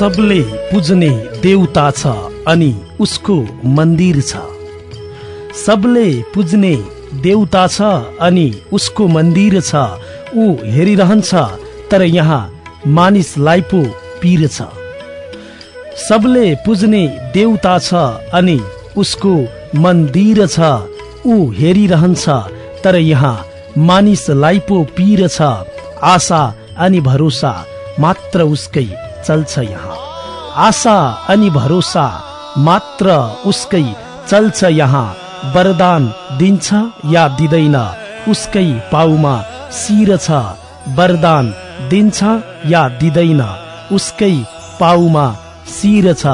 सबले पुज्ने देउता छ अनि उसको मन्दिर छ। सबले पुज्ने देउता छ अनि उसको मन्दिर छ। ऊ हेरिरहन्छ तर यहाँ मानिसलाई पो पिर छ। सबले पुज्ने देउता छ अनि उसको मन्दिर छ। ऊ हेरिरहन्छ तर यहाँ मानिसलाई पो पिर छ। आशा अनि भरोसा मात्र उसकै चल्छ यहाँ। आशा अनि भरोसा मात्र उसकै चल्छ यहाँ वरदान दिन्छ या दिँदैन उसकै पाउमा शिर छ वरदान दिन्छ या दिँदैन उसकै पाउमा शिर छ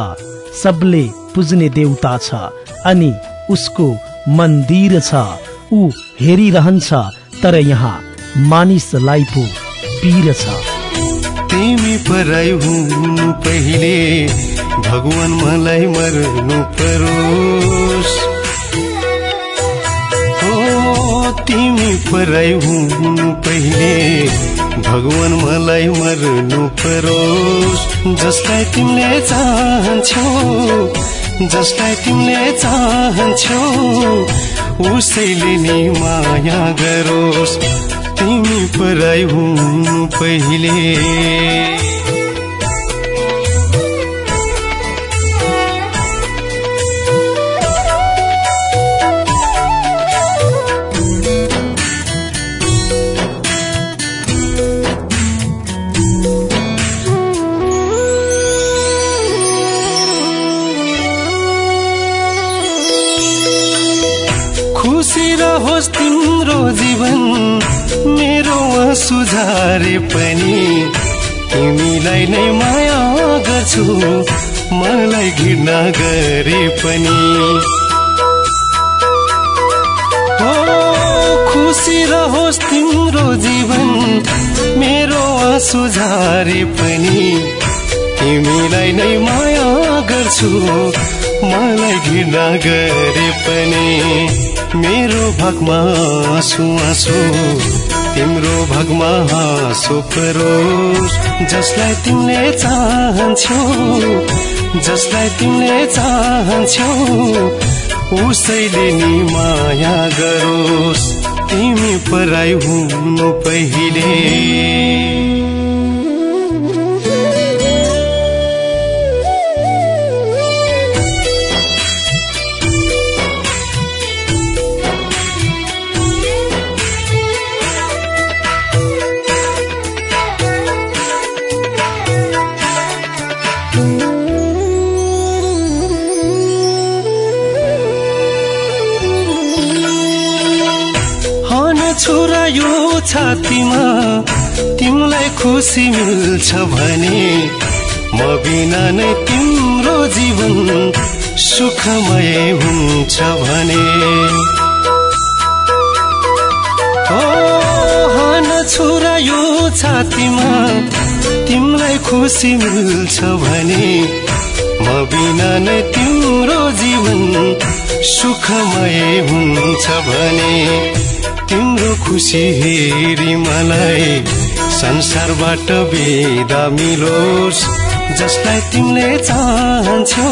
सबले पुज्ने देउता छ अनि उसको मन्दिर छ ऊ हेरिरहन्छ तर यहाँ मानिसलाई पो पिर छ। तिमी पराई हुनु पहिले भगवान मलाई मर्नु परोस्। तिमी पराई हुनु पहिले भगवान मलाई मर्नु परोस्। जसलाई तिमीले चाहन्छौ जसलाई तिमीले चाहन्छौ उसैले नि माया गरोस्। तिमी पराई हुनु पहिले। खुसी रहोस् तिम्रो जीवन। मेरो सुझारे पनि तिमीलाई नै माया गर्छु मलाई घृणा गरे पनि। हो खुसी रहोस् तिम्रो जीवन मेरो सुझारे पनि तिमीलाई नै माया गर्छु मलाई घृणा गरे पनि। मेरो भागमा आँसु आँसु। तिम्रो भागमा हाँसो परोस् जसलाई तिमीले चाहन्छौ जसलाई तिमीले चाहन्छौ उसैले नि माया गरोस्। तिमी पराई हुनु पहिले। छातीमा तिमीलाई खुसी मिल्छ भने म बिना नै तिम्रो जीवन सुखमय हुन्छ भने। छोरा यो छातीमा तिमीलाई खुसी मिल्छ भने म बिना नै तिम्रो जीवन सुखमय हुन्छ भने तिम्रो खुसी हेरी मलाई संसारबाट बिदा मिलोस्। जसलाई तिमीले चाहन्छौ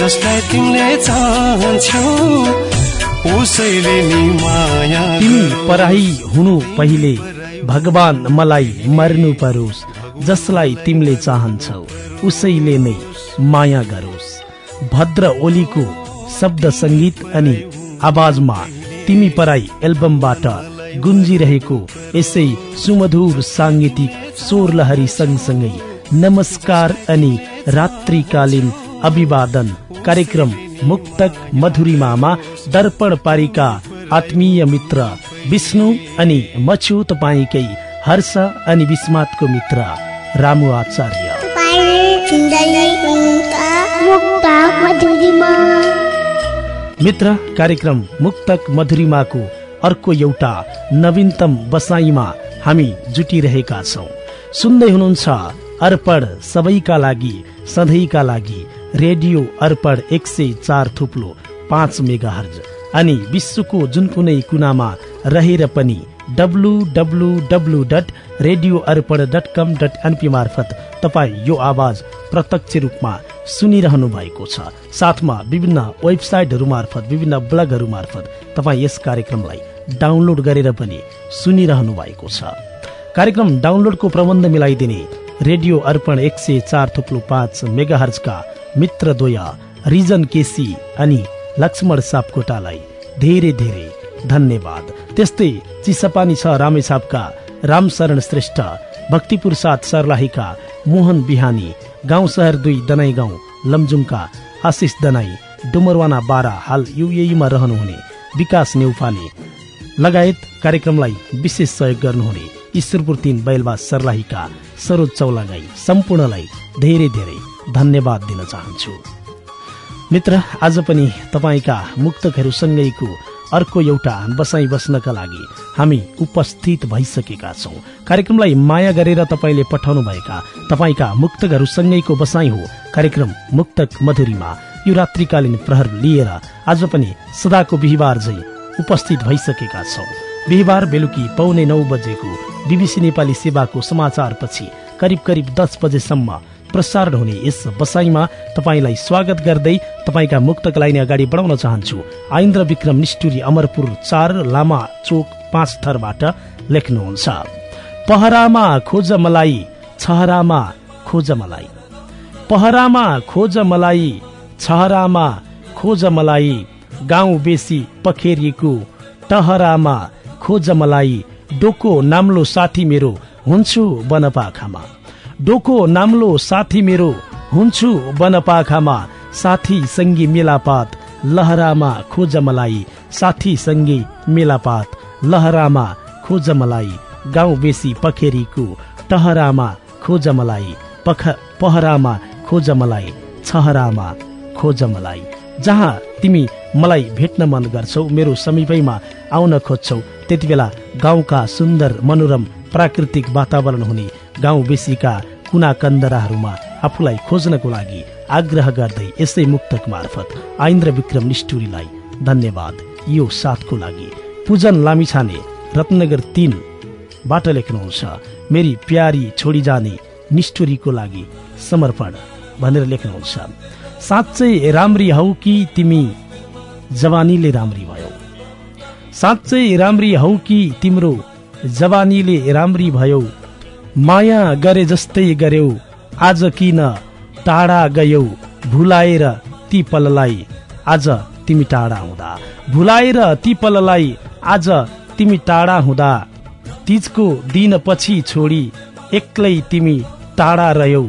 जसलाई तिमीले चाहन्छौ उसैले नि माया तिमी पराई हुनु पहिले भगवान मलाई मर्नु परोस्। जसलाई तिमीले चाहन्छौ उसैले नै माया गरोस्। भद्र ओलीको शब्द संगीत अनि आवाजमा तिमी पराई एल्बमबाट गुन्जिरहेको यसै सुमधुर साङ्गीतिक स्वर लहरी सँगसँगै नमस्कार अनि रात्रिकालीन अभिवादन कार्यक्रम मुक्तक मधुरिमामा दर्पण पारिका आत्मीय मित्र विष्णु अनि मछु तपाईँकै हर्ष अनि विस्मातको मित्र रामु आचार्य। मित्र कार्यक्रम मुक्तक मधुरिमाको अर्को एउटा नवीनतम बसाइमा हामी जुटिरहेका छौँ। सुन्दै हुनुहुन्छ अर्पण सबैका लागि सधैँका लागि रेडियो अर्पण एक सय चार थुप्लो पाँच मेगा हर्ज अनि विश्वको जुन कुनै कुनामा रहेर पनि W W W dot radio Arpan dot com dot NP मार्फत तपाईँ यो आवाज प्रत्यक्ष रूपमा सुनिरहनु भएको छ। साथमा विभिन्न वेबसाइटहरू मार्फत विभिन्न ब्लगहरू मार्फत तपाईँ यस कार्यक्रमलाई डाउनलोड गरेर पनि सुनिरहनु भएको छ। कार्यक्रम डाउनलोडको प्रबन्ध मिलाइदिने रेडियो अर्पण एक सय चार थुप्लो पाँच मेगाहर्जका मित्रद्वय रिजन केसी अनि लक्ष्मण सापकोटालाई धेरै धेरै धन्यवाद। त्यस्तै चिसपानी छ रामेछापका रामशरण श्रेष्ठ भक्तिपुर साथ सर्लाहीका मोहन बिहानी गाउँ शहर दुई दनाई गाउँ लमजुङका आशिष दनाई डुमरवाना बारा हाल युएमा रहनुहुने विकास नेउपाने लगायत कार्यक्रमलाई विशेष सहयोग गर्नुहुने ईश्वरपुर तीन बैलबा सर्लाहीका सरोज चौलागाई सम्पूर्णलाई धेरै धेरै धन्यवाद दिन चाहन्छु। मित्र आज पनि तपाईँका मुक्तकहरूसँगैको अर्को एउटा बसाई बस्नका लागि हामी उपस्थित भइसकेका छौँ। कार्यक्रमलाई माया गरेर तपाईँले पठाउनु भएका तपाईँका मुक्तकहरूसँगैको बसाई हो। कार्यक्रम मुक्तक मधुरीमा यो रात्रिकालीन प्रहर लिएर आज पनि सदाको बिहिबार झै उपस्थित भइसकेका छौँ। बिहिबार बेलुकी पौने नौ बजेको बिबिसी नेपाली सेवाको समाचारपछि करिब करिब दस बजेसम्म प्रसारण हुने यस बसाईमा तपाईँलाई स्वागत गर्दै तपाईँका मुक्तकलाई नै अगाडि बढाउन चाहन्छु। आइन्द्र विक्रम निष्ठुरी अमरपुर चार लामा चोक पाँच थरबाट लेख्नुहुन्छ। पहरामा खोज मलाई छहरामा खोज मलाई। पहरामा खोज मलाई छहरामा खोज मलाई। गाउँ बेसी पखेरिएको टहरामा खोज मलाई। डोको नाम्लो साथी मेरो हुन्छु बनपाखामा डोको नाम्लो साथी मेरो हुन्छु बनपाखामा साथी सङ्गी मेलापात लहरामा खोज मलाई। साथी सङ्गी मेलापात लहरामा खोज मलाई। गाउँ बेसी पखेरीको टहरामा खोज मलाई। पख पहरामा खोज मलाई। छहरामा खोज मलाई। जहाँ तिमी मलाई भेट्न मन गर्छौ मेरो समीपैमा आउन खोज्छौ। त्यति बेला गाउँका सुन्दर मनोरम प्राकृतिक वातावरण हुने गाउँ बेसीका कुना कन्दराहरूमा आफूलाई खोज्नको लागि आग्रह गर्दै यसै मुक्तक मार्फत आइन्द्र विक्रम निष्ठुरीलाई धन्यवाद। यो साथको लागि पूजन लामिछाने रत्नगर तिनबाट लेख्नुहुन्छ मेरी प्यारी छोडी जाने निष्ठुरीको लागि समर्पण भनेर लेख्नुहुन्छ। साँच्चै राम्री हौ कि तिमी जवानीले राम्री भयो? साँच्चै राम्री हौ कि तिम्रो जवानीले राम्री भयो? माया गरे जस्तै गर्यौ। आज किन टाढा गयौ? भुलाएर ती पललाई आज तिमी टाढा हुँदा। भुलाएर ती पललाई आज तिमी टाढा हुँदा। तिजको दिन पछि छोडी एक्लै तिमी टाढा रह्यौ।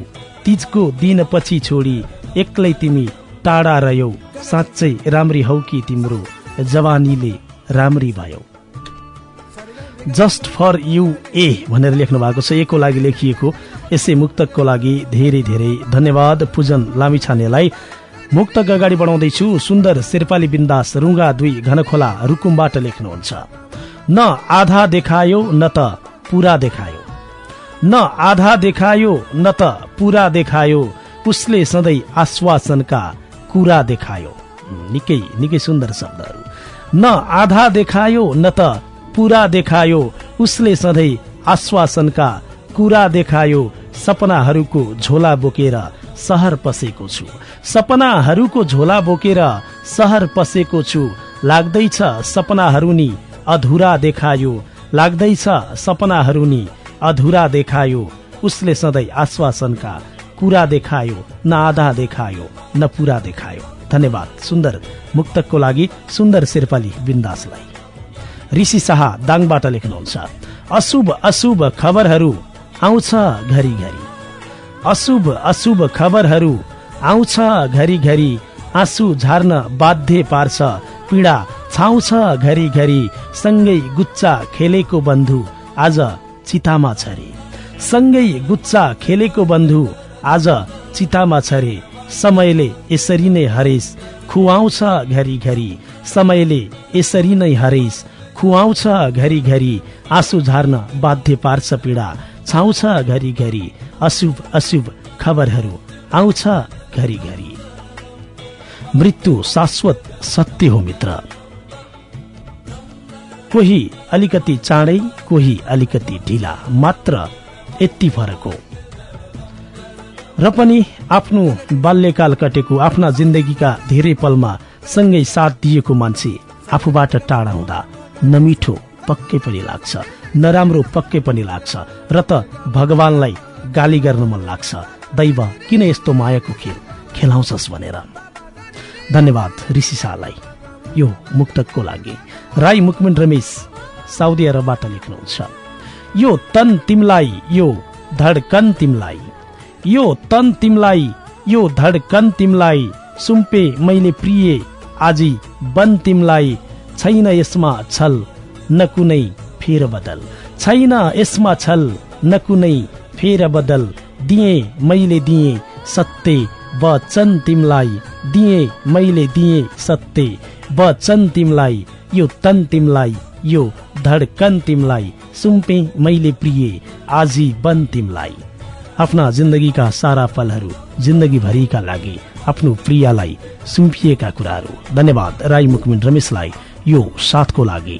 तिजको दिन पछि छोडी एक्लै तिमी टाढा रह्यौ। साँच्चै राम्री हौ कि तिम्रो जवानीले राम्री भयो। जस्ट फर यु ए भनेर लेख्नु भएको छ। एको लागि लेखिएको यसै मुक्तकको लागि धेरै धेरै धन्यवाद। पूजन लामिछानेलाई मुक्तक अगाडि बढाउँदैछु सुन्दर शेर्पाली बिन्दास रुङ्गा दुई घनखोला रुकुमबाट लेख्नुहुन्छ। न आधा देखायो न त पुरा देखायो। न आधा देखायो न त पुरा देखायो। उसले सधैँ आश्वासनका कुरा देखायो। निकै निकै सुन्दर शब्दहरू। न आधा देखायो न त पुरा देखायो। उसले सधैँ आश्वासनका कुरा देखायो। सपनाहरूको झोला बोकेर सहर पसेको छु। सपनाहरूको झोला बोकेर सहर पसेको छु। लाग्दैछ सपनाहरू नि अधुरा देखायो। लाग्दैछ सपनाहरू नि अधुरा देखायो। उसले सधैँ आश्वासनका कुरा देखायो। न आधा देखायो न पुरा देखायो। धन्यवाद सुन्दर मुक्तकको लागि सुन्दर शेर्पाली बिन्दासलाई। ऋषि शाह दाङबाट लेख्नुहुन्छ। अशुभ अशुभ खबरहरू आउँछ घरिघरि। अशुभ अशुभ खबरहरू आउँछ घरिघरि। आँसु झार्न बाध्य पार्छ पीडा छाउँछ घरिघरि। सँगै गुच्चा खेलेको बन्धु आज चितामा छरे। सँगै गुच्चा खेलेको बन्धु आज चितामा छरे। समयले यसरी नै हरेस खुवाउँछ घरिघरि। समयले यसरी नै हरेस खुवाउँछ घरिघरि आँसु झार्न बाध्य पार्छ पीडा। छाउँछ घरिघरि अशुभ अशुभ खबरहरू आउँछ घरिघरि। मृत्यु शाश्वत सत्य हो मित्र। कोही अलिकति चाँडै कोही अलिकति ढिला मात्र यति फरक हो। र पनि आफ्नो बाल्यकाल कटेको आफ्ना जिन्दगीका धेरै पलमा सँगै साथ दिएको मान्छे आफूबाट टाढा हुँदा नमिठो पक्कै पनि लाग्छ। नराम्रो पक्कै पनि लाग्छ। र त भगवानलाई गाली गर्न मन लाग्छ। दैव किन यस्तो मायाको खेल खेलाउँछस् भनेर। धन्यवाद ऋषि शाहलाई। यो मुक्तकको लागि। राई मुकमिन रमेश साउदी अरबबाट लेख्नुहुन्छ। यो तन तिमलाई यो धडकन तिमलाई। यो तन तिमलाई यो धडकन तिमलाई। सुम्पे मैले प्रिय आजी बन तिमलाई। छैन यसमा छल न कुनै फेर बदल छैन यसमा छल न कुनै फेर बदल दिए मैले दिए सत्य वचन तिमलाई दिए मैले दिए सत्य वचन तिमलाई यो तन तिमलाई यो धडकन तिमलाई। सुम्पे मैले प्रिय आजीवन तिमलाई। आफ्ना जिन्दगीका सारा पलहरू जिन्दगीभरिका लागि आफ्नो प्रियालाई सुम्पिएका कुराहरू। धन्यवाद राई मुकमिन रमेशलाई। यो साथको लागि।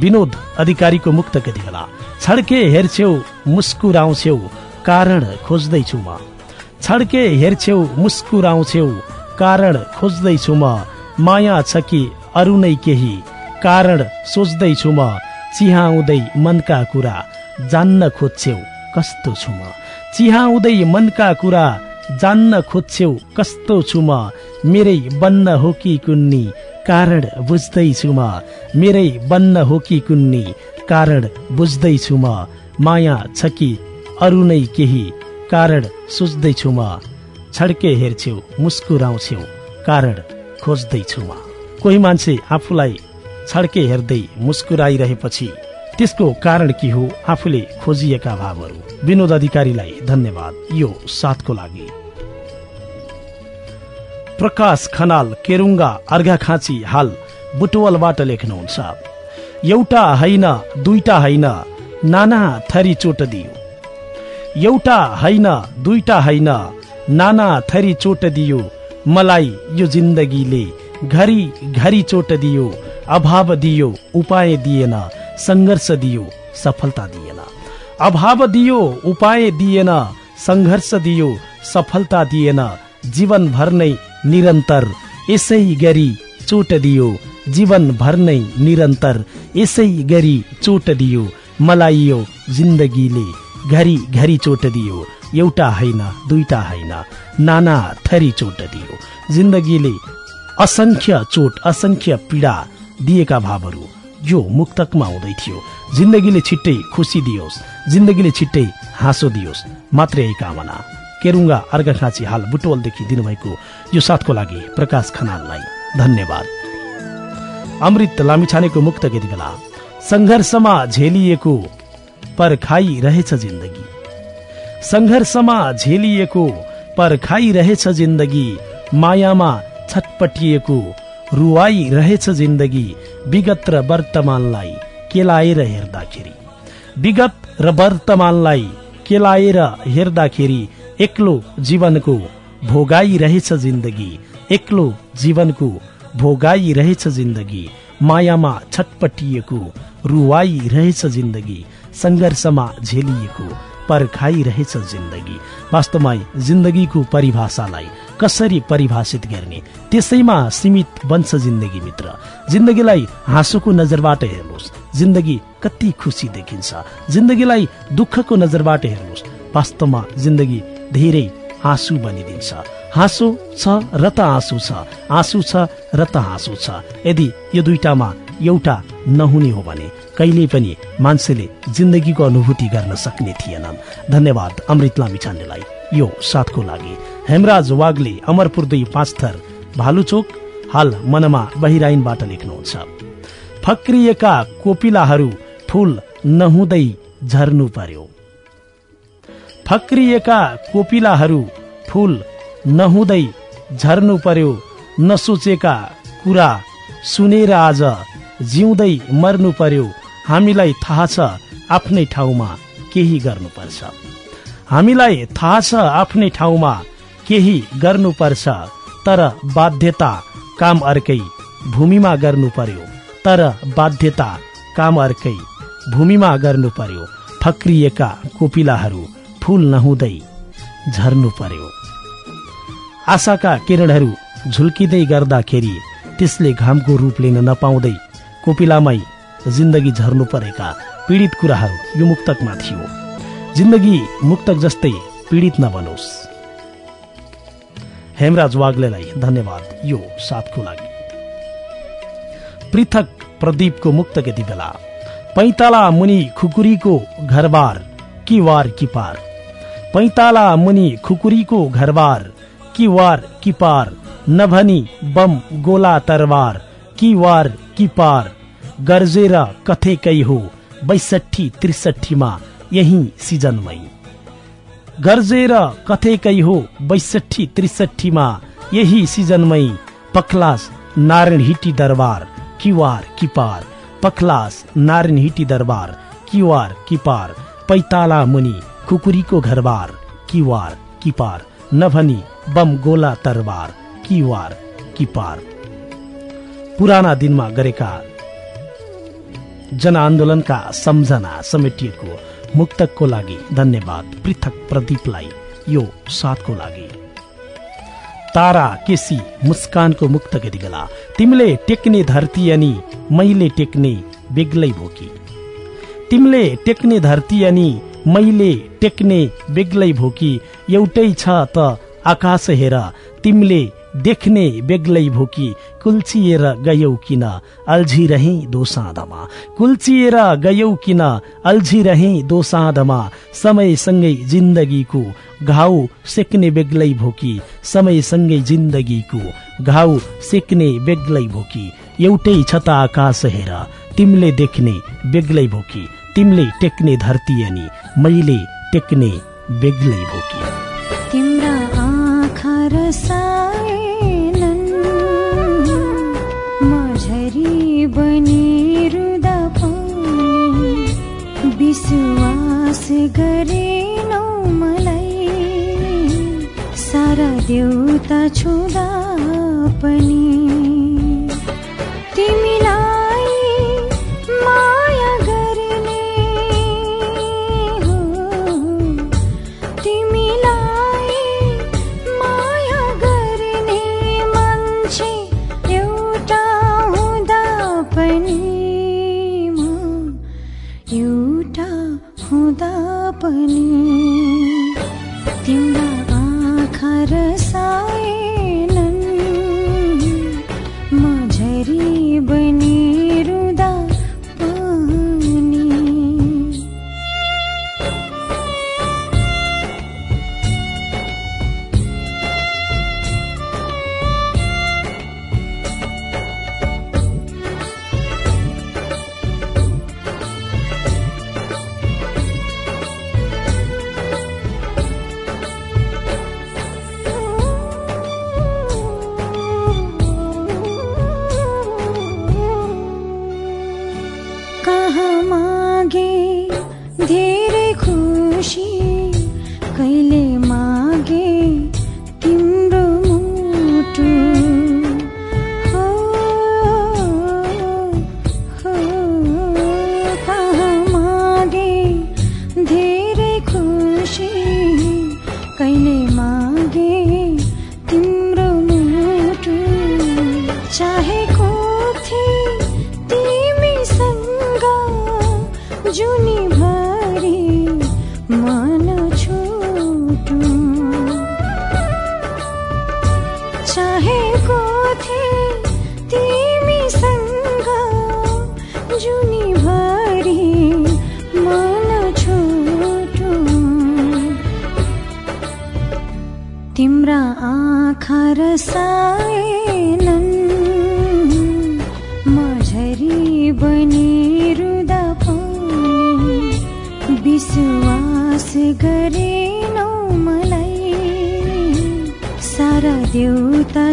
विनोद अधिकारीको मुक्त कति बेला छड्के हेर्छेउ मुस्कुराउँछेउ कारण खोज्दैछु म। छड्के हेर्छेउ मुस्कुराउँछेउ कारण खोज्दैछु म। माया छ कि अरू नै केही कारण सोच्दैछु म। चिहाउँदै मनका कुरा जान्न खोज्छेउ कस्तो छु म? चिहाउँदै मनका कुरा जान्न खोज्छेउ कस्तो छु म? मेरै बन्न हो कि कुन्नी? कारण बुझ्दैछु म। मेरै बन्न हो कि कुन्नी? कारण बुझ्दैछु म। माया छ कि अरू नै केही? कारण सोच्दैछु म। छड्के हेर्छेउ मुस्कुराउँछेउ कारण खोज्दैछु म। कोही मान्छे आफूलाई छड्के हेर्दै मुस्कुराइरहेपछि त्यसको कारण के हो? आफूले खोजिएका भावहरू। विनोद अधिकारीलाई धन्यवाद। यो साथको लागि। प्रकाश खनाल केरुङ्गा अर्घाखाँची हाल बुटवलबाट लेख्नुहुन्छ एउटा होइन दुईटा होइन नाना थरी चोट दियो। एउटा होइन दुईटा होइन नाना थरी चोट दियो। मलाई यो जिन्दगीले घरी घरी चोट दियो। अभाव दियो उपाय दिएन सङ्घर्ष दियो सफलता दिएन। अभाव दियो उपाय दिएन सङ्घर्ष दियो सफलता दिएन जीवनभर नै निरन्तर। यसै गरी चोट दियो। जीवनभर नै निरन्तर। यसै गरी चोट दियो। मलाई यो जिन्दगीले। घरी घरी चोट दियो। एउटा होइन दुईटा होइन नाना थरी चोट दियो। जिन्दगीले असंख्य चोट असंख्य पीडा दिएका भावहरू यो मुक्तकमा हुँदै थियो। जिन्दगीले छिट्टै खुसी दियोस्। जिन्दगीले छिट्टै हाँसो दियोस्। मात्रै कामना केरुङ्गा अर्घखाँची हाल बुटवलदेखि दिनुभएको यो साथको लागि प्रकाश खनाललाई धन्यवाद। अमृत लामिछानेको मुक्त यति बेला सङ्घर्षमा झेलिएको पर रहेछ जिन्दगी। सङ्घर्षमा झेलिएको पर रहेछ जिन्दगी मायामा छटपटिएको रुवाई रहेछ जिन्दगी विगत र वर्तमानलाई केलाएर हेर्दाखेरि। विगत र वर्तमानलाई केलाएर हेर्दाखेरि एक्लो जीवनको भोगाई रहेछ जिन्दगी। एक्लो जीवनको भोगाई रहेछ जिन्दगी। मायामा छटपटिएको रुवाई रहेछ जिन्दगी। सङ्घर्षमा झेलिएको पर्खाइरहेछ जिन्दगी। वास्तवमा जिन्दगीको परिभाषालाई कसरी परिभाषित गर्ने त्यसैमा सीमित बन्छ जिन्दगी मित्र। जिन्दगीलाई हाँसोको नजरबाट हेर्नुहोस्। जिन्दगी कति खुसी देखिन्छ। जिन्दगीलाई दुःखको नजरबाट हेर्नुहोस्। वास्तवमा जिन्दगी धेरै आँसु बनिदिन्छ। हाँसो छ र त आँसु छ। आँसु छ र त हाँसो छ। यदि यो दुईटामा एउटा नहुने हो भने कहिले पनि मान्छेले जिन्दगीको अनुभूति गर्न सक्ने थिएनन्। धन्यवाद अमृत लामिछानेलाई यो साथको लागि हेमराज वागले अमरपुर दुई पाँच थर भालुचोक हाल मनमा बहिराइनबाट लेख्नुहुन्छ। फक्रिएका कोपिलाहरू फूल नहुँदै झर्नु पर्यो। फक्रिएका कोपिलाहरू फूल नहुँदै झर्नु पर्यो नसोचेका कुरा सुनेर आज जिउँदै मर्नु पर्यो। हामीलाई थाहा छ आफ्नै ठाउँमा केही गर्नुपर्छ। हामीलाई थाहा छ आफ्नै ठाउँमा केही गर्नुपर्छ तर बाध्यता काम अर्कै भूमिमा गर्नु पर्यो। तर बाध्यता काम अर्कै भूमिमा गर्नु पर्यो। फक्रिएका कोपिलाहरू फूल नहुँदै झर्नु पर्यो। आशाका किरणहरू झुल्किँदै गर्दाखेरि त्यसले घामको रूप लिन नपाउँदै कोपिलामै जिन्दगी झर्नु परेका पीडित कुराहरू यो मुक्तकमा थियो। जिन्दगी मुक्तक जस्तै पीडित नबनोस्। हेमराज वाग्लेलाई धन्यवाद। यो साथको लागि। पृथक प्रदीपको मुक्तक यति बेला। पैताला मुनि खुकुरीको घरबार कि वार कि पार। पैताला मुनि खुकुरीको घरबार कि वार कि पार नभनी बम गोला तरवार कि वार कि पार गर्जेर कथेकै हो बैसठी त्रिसठीमा यही सिजनमै गर्जेर कथेकै हो बैसठी त्रिसठीमा यही सिजनमै पखलास नारायण हिटी दरबार किवार किपार। पखलास नारायण हिटी दरबार किवार किपार। पैताला मुनि कुकुरीको घरबार किवार किपार नभनी बम गोला तरबार किवार किपार। पुराना दिनमा गरेका जनआन्दोलनका सम्झना समेटिएको मुक्तकको लागि धन्यवाद। पृथक प्रदीपलाई यो साथको लागि। तारा केसी मुस्कानको मुक्त यति बेला तिमीले टेक्ने धरती अनि मैले टेक्ने बेग्लै भोकी तिमीले टेक्ने धरती अनि मैले टेक्ने बेग्लै भोकी एउटै छ त आकाश हेर तिमीले देख्ने बेग्लै भोकी कुल्चिएर गयौ किन अल्झिरहे दोसाँधमा? कुल्चिएर गयौ किन अल्झिरहे दोसाँधमा? समयसँगै जिन्दगीको घाउ सेक्ने बेग्लै भोकी समयसँगै जिन्दगीको घाउ सेक्ने बेग्लै भोकी एउटै छता आकाश हेर तिमीले देख्ने बेग्लै भोकी तिमीले टेक्ने धरती अनि मैले टेक्ने बेग्लै भोकी तिम्रा आँखा रसाएनन् मझरी बनी रुदा पनि विश्वास गरेनौ मलाई सारा देउता छुँदा पनि। चाहेको थिए तिमीसँग जुनीभरि मन छुटु। तिम्रा आँखा रसाएनन् मझरी बनी रुदा पनि विश्वास गरेनौ सारा देउता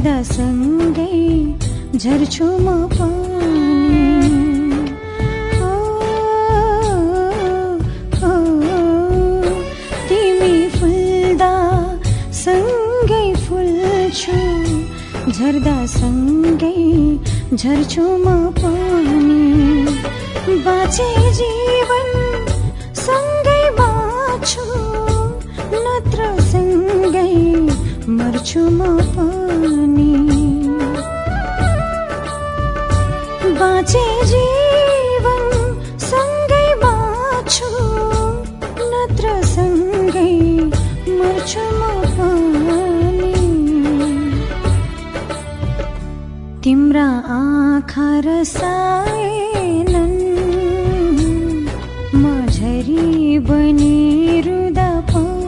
झर्दा सँगै झर्छु म पनि। तिमी फुल्दा सँगै फुल्छु झर्दा सँगै झर्छु म पनि। बाँचे जीवन सँगै बाँच्छु नत्र सँगै मर्छु म पनि बाँचे जीवन सँगै बाँच्छु नत्र सँगै मर्छु म पनि तिम्रा आँखा रसाएनन् म झरी बनी रुँदा पनि।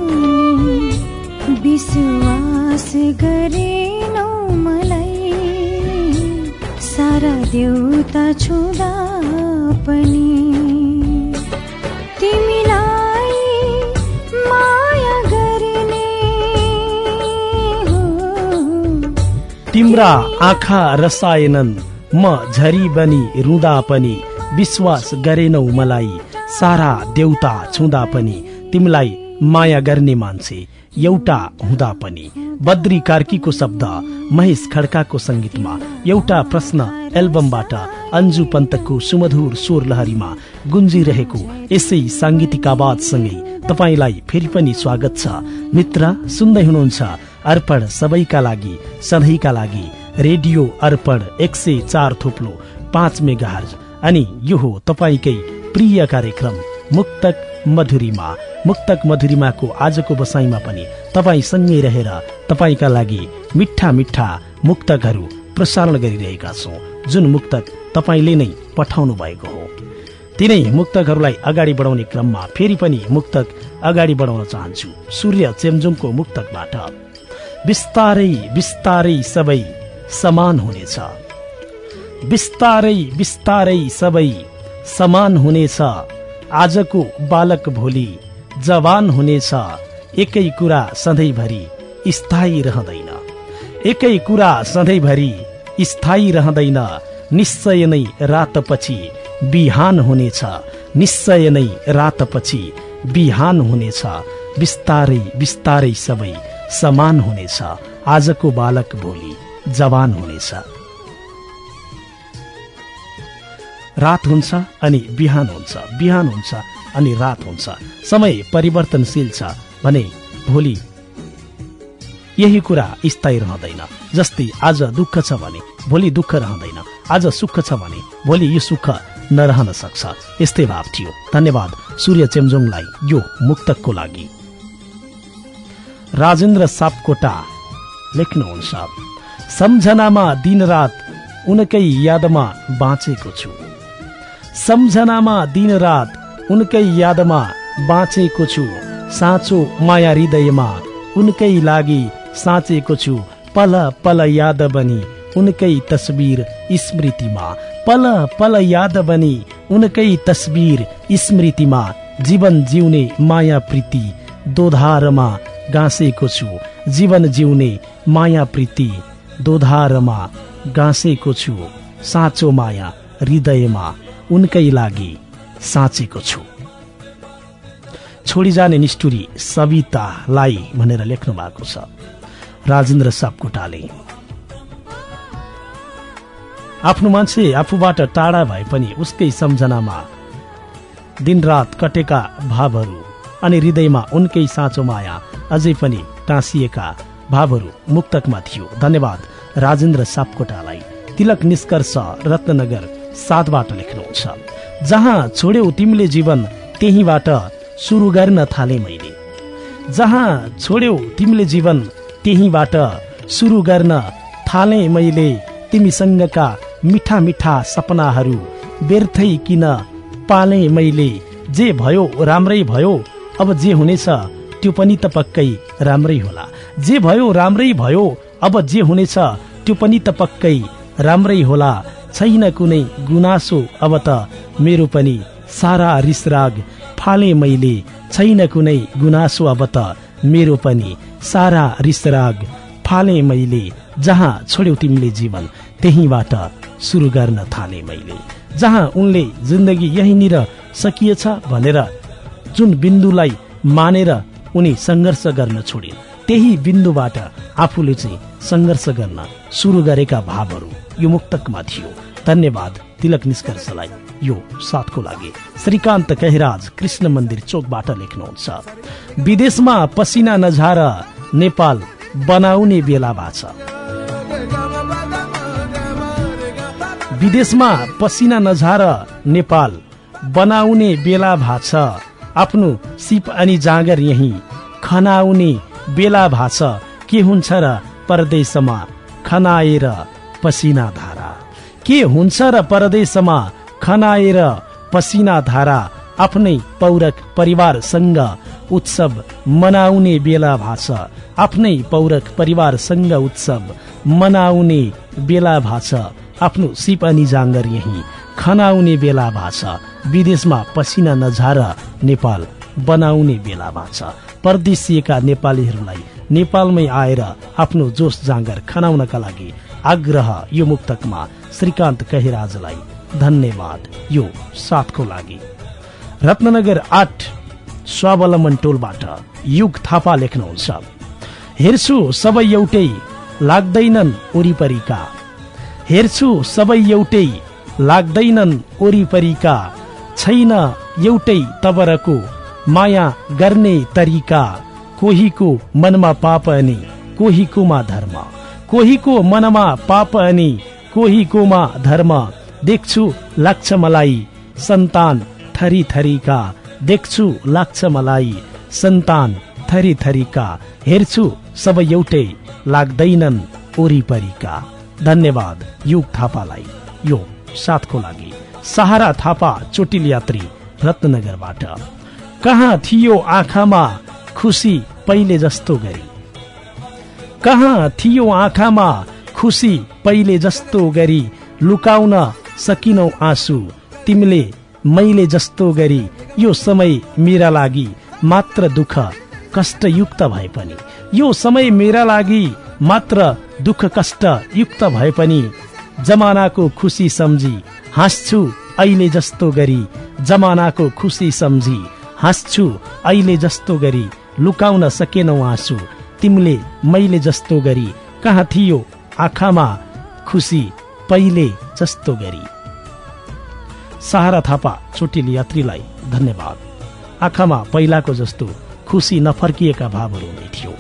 गरेनौ मलाई। सारा देउता छुँदा पनि। तिमीलाई माया गर्ने तिम्रा आँखा रसाएनन् म झरी बनी रुँदा पनि। विश्वास गरेनौ मलाई सारा देउता छुँदा पनि। तिमीलाई माया गर्ने मान्छे एउटा हुँदा पनि बद्री कार्कीको शब्द महेश खड्काको संगीतमा एउटा प्रश्न एल्बमबाट अन्जु पन्तको सुमधुर स्वर लहरीमा गुन्जिरहेको यसै साङ्गीतिक आवाजसँगै तपाईँलाई फेरि पनि स्वागत छ। मित्र सुन्दै हुनुहुन्छ अर्पण सबैका लागि सधैँका लागि रेडियो अर्पण एक सय चार थोप्लो पाँच मेगा अनि यो हो तपाईँकै प्रिय कार्यक्रम मुक्तक मधुरिमा मुक्तक मधुरिमाको आजको बसाइमा पनि तपाईँसँगै रहेर तपाईँका लागि मिठा मिठा मुक्तकहरू प्रसारण गरिरहेका छौँ जुन मुक्तक तपाईँले नै पठाउनु भएको हो। तिनै मुक्तकहरूलाई अगाडि बढाउने क्रममा फेरि पनि मुक्तक अगाडि बढाउन चाहन्छु सूर्य चेम्जुङको मुक्तकबाट। बिस्तारै बिस्तारै सबै समान हुनेछ। बिस्तारै बिस्तारै सबै समान हुनेछ। आजको बालक भोलि जवान हुनेछ एकै कुरा सधैँभरि स्थायी रहँदैन। एकै कुरा सधैँभरि स्थायी रहँदैन निश्चय नै रातपछि बिहान हुनेछ निश्चय नै रातपछि बिहान हुनेछ बिस्तारै बिस्तारै सबै समान हुनेछ। आजको बालक भोलि जवान हुनेछ। रात हुन्छ अनि बिहान हुन्छ। बिहान हुन्छ अनि रात हुन्छ। समय परिवर्तनशील छ भने भोलि यही कुरा स्थायी रहँदैन। जस्तै आज दुःख छ भने भोलि दुःख रहँदैन। आज सुख छ भने भोलि यो सुख नरहन सक्छ। यस्तै भाव थियो। धन्यवाद। सूर्य चेम्जोङलाई यो मुक्तकको लागि। राजेन्द्र सापकोटा लेख्नुहुन्छ सम्झनामा दिनरात उनकै यादमा बाँचेको छु। सम्झनामा दिनरात उनकै यादमा बाँचेको छु। साँचो माया हृदयमा उनकै लागि साँचेको छु। पल पल याद बनी उनकै तस्बिर स्मृतिमा। पल पल याद बनी उनकै तस्बिर स्मृतिमा। जीवन जिउने माया प्रीति दोधारमा गाँसेको छु। जीवन जिउने माया प्रीति दोधारमा गाँसेको छु। साँचो माया हृदयमा उनकै लागि साँचेको छु। छोडी जाने निष्ठुरी सवितालाई भनेर लेख्नु भएको छ। राजेन्द्र सापकोटाले। आफ्नो मान्छे आफूबाट टाढा भए पनि उसकै सम्झनामा दिनरात कटेका भावहरू अनि हृदयमा उनकै साँचो माया अझै पनि टाँसिएका भावहरू मुक्तकमा थियो। धन्यवाद राजेन्द्र सापकोटालाई। तिलक निष्कर्ष रत्नगर सातबाट लेख्नुहुन्छ। जहाँ छोड्यौ तिमीले जीवन त्यहीबाट सुरु गर्न थाले मैले। जहाँ छोड्यौ तिमीले जीवन त्यहीबाट सुरु गर्न थाले मैले तिमीसँगका मिठा मिठा सपनाहरू व्यर्थै किन पाले मैले? जे भयो राम्रै भयो अब जे हुनेछ त्यो पनि त पक्कै राम्रै होला। जे भयो राम्रै भयो अब जे हुनेछ त्यो पनि त पक्कै राम्रै होला। छैन कुनै गुनासो। अब त मेरो पनि सारा रिसराग फाले मैले। छैन कुनै गुनासो अब त मेरो पनि सारा रिसराग फाले मैले। जहाँ छोड्यौ तिमीले जीवन त्यहीबाट सुरु गर्न थाले मैले। जहाँ उनले जिन्दगी यहीँनिर सकिएछ भनेर जुन बिन्दुलाई मानेर उनी सङ्घर्ष गर्न छोडिन् त्यही बिन्दुबाट आफूले चाहिँ सङ्घर्ष गर्न सुरु गरेका भावहरू यो मुक्तकमा थियो। धन्यवाद। तिलक निष्कर्षलाई यो साथको लागि। श्रीकान्त कहिराज कृष्ण मन्दिर चोकबाट लेख्नुहुन्छ। विदेशमा पसिना नझार नेपाल बनाउने बेला भएको विदेशमा पसिना नझार नेपाल बनाउने बेला भाछ आफ्नो सिप अनि जाँगर यही खनाउने बेला भाछ के हुन्छ र परदेशमा खनाएर पसिना धारा? के हुन्छ र परदेशमा खनाएर पसिना धारा आफ्नै पौरख परिवारसँग उत्सव मनाउने बेला भाछ आफ्नै पौरख परिवारसँग उत्सव मनाउने बेला भाछ आफ्नो सिप अनि जाँगर यही खनाउने बेला भाछ विदेशमा पसिना नझार नेपाल बनाउने बेला भाछ परदेशिएका नेपालीहरूलाई नेपालमै आएर आफ्नो जोस जाँगर खनाउनका लागि आग्रह यो मुक्तकमा श्रीकान्त कहिराजलाई धन्यवाद यो साथको लागि। रत्नगर आठ स्वावलम्बन टोलबाट युग थापा लेख्नुहुन्छ। हेर्छु सबै एउटै लाग्दैनन् वरिपरिका। हेर्छु सबै एउटै लाग्दैनन् वरिपरिका। छैन एउटै तबरको माया गर्ने तरिका। कोहीको मनमा पाप अनि कोहीकोमा धर्म। कोहीको मनमा पाप अनि कोहीकोमा धर्म देख्छु लाग्छ मलाई सन्तान थरी थरीका देख्छु लाग्छ मलाई सन्तान थरी थरीका हेर्छु सबै एउटै लाग्दैनन् वरिपरिका। धन्यवाद युग थापालाई। यो साथको लागि सहारा थापा चोटिल यात्री रत्नगरबाट। कहाँ थियो आँखामा खुसी पहिले जस्तो गरी? कहाँ थियो आँखामा खुसी पहिले जस्तो गरी लुकाउन सकिनौ आँसु? तिमीले मैले जस्तो गरी यो समय मेरा लागि मात्र दुःख कष्टयुक्त भए पनि। यो समय मेरा लागि मात्र दुःख कष्ट युक्त भए पनि जमानाको खुसी सम्झी हाँस्छु अहिले जस्तो गरी। जमानाको खुसी सम्झी हाँस्छु अहिले जस्तो गरी। लुकाउन सकेनौ आँसु। तिमीले मैले जस्तो गरी कहाँ थियो आँखामा खुसी पहिले जस्तो गरी। सहारा थापा चोटिल यात्रीलाई धन्यवाद। आँखामा पहिलाको जस्तो खुसी नफर्किएका भावहरू नै थियो।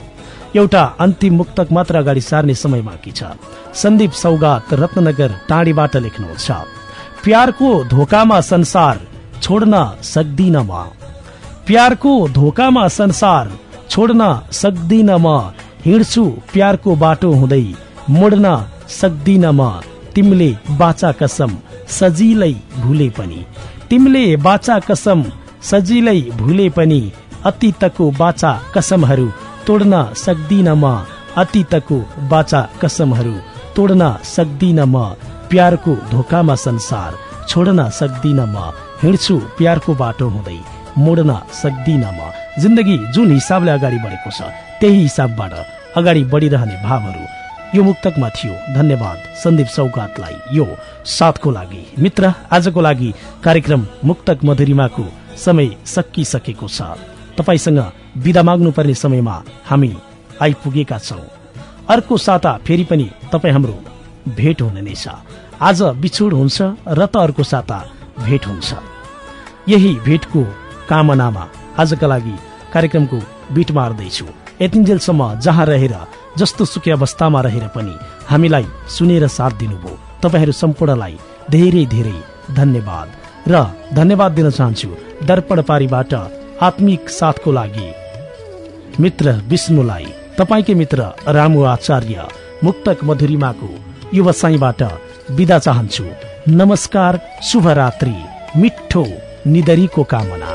एउटा अन्तिम मुक्तक मात्र अगाडि सार्ने समय बाँकी छ। सन्दीप सौगात रत्नगर टाढीबाट लेख्नुहुन्छ प्यारको धोकामा संसार छोड्न सक्दिन म। प्यारको धोकामा संसार छोड्न सक्दिन म। हिँड्छु प्यारको बाटो हुँदै। मोड्न सक्दिन म। तिमीले बाचा कसम सजिलै भुले पनि। तिमीले बाचा कसम सजिलै भुले पनि। अतीतको बाचा कसमहरू तोड्न सक्दिन म। अतीतको बाचा कसमहरू तोड्न सक्दिन म। प्यारको धोकामा संसार छोड्न सक्दिन म। हिँड्छु प्यारको बाटो हुँदै। मोड्न सक्दिन म जिन्दगी जुन हिसाबले अगाडि बढेको छ त्यही हिसाबबाट अगाडि बढिरहने भावहरू यो मुक्तकमा थियो। धन्यवाद सन्दीप सौगातलाई यो साथको लागि। मित्र आजको लागि कार्यक्रम मुक्तक मधुरिमाको समय सकिसकेको छ। तपाईँसँग विदा माग्नुपर्ने समयमा हामी आइपुगेका छौँ। अर्को साता फेरि पनि तपाईँ हाम्रो भेट हुने नै छ। आज बिछोड हुन्छ र त अर्को साता भेट हुन्छ। यही भेटको कामनामा आजका लागि कार्यक्रमको बिट मार्दैछु। यतिन्जेलसम्म जहाँ रहेर जस्तो सुकै अवस्थामा रहेर पनि हामीलाई सुनेर साथ दिनुभयो। तपाईँहरू सम्पूर्णलाई धेरै धेरै धन्यवाद। र धन्यवाद दिन चाहन्छु दर्पण पारीबाट आत्मिक साथको लागि। मित्र विष्णुलाई तपाईँकै मित्र रामु आचार्य मुक्तक मधुरिमाको व्यवसायबाट विदा चाहन्छु। नमस्कार शुभरात्रि मिठो निदरीको कामना।